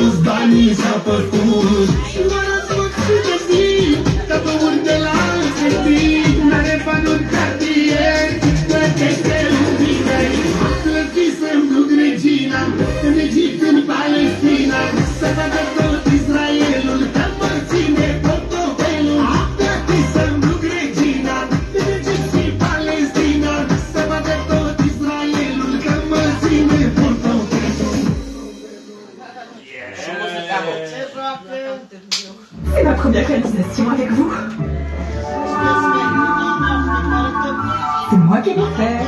toți banii s-a făcut. Și doar o să mă câte zi Tăpăuri de la alții N-are bani un cartier Plătește un vinării Plătisem regina În Egipt. C'est ma première réalisation avec vous. C'est moi qui l'ai fait.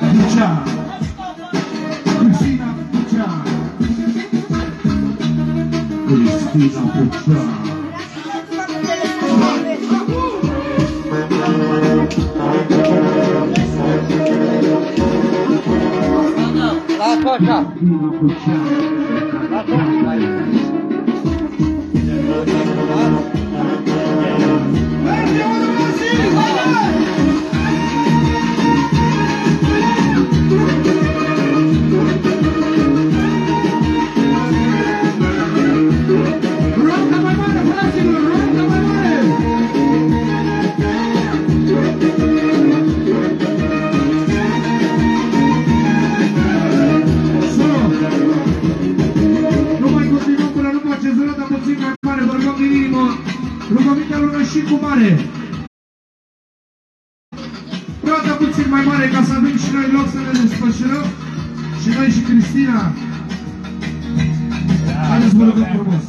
Richard, Cristina Puchar, Cristina Puchar. Vai, Coxa! Vai, Coxa! Până nu face zona, dar puțin mai mare, vă rugăm din inimă, rugămintea lună și cu mare. Roata puțin mai mare ca să avem și noi loc să ne desfășurăm și noi și Cristina. Haideți vă rugăm frumos.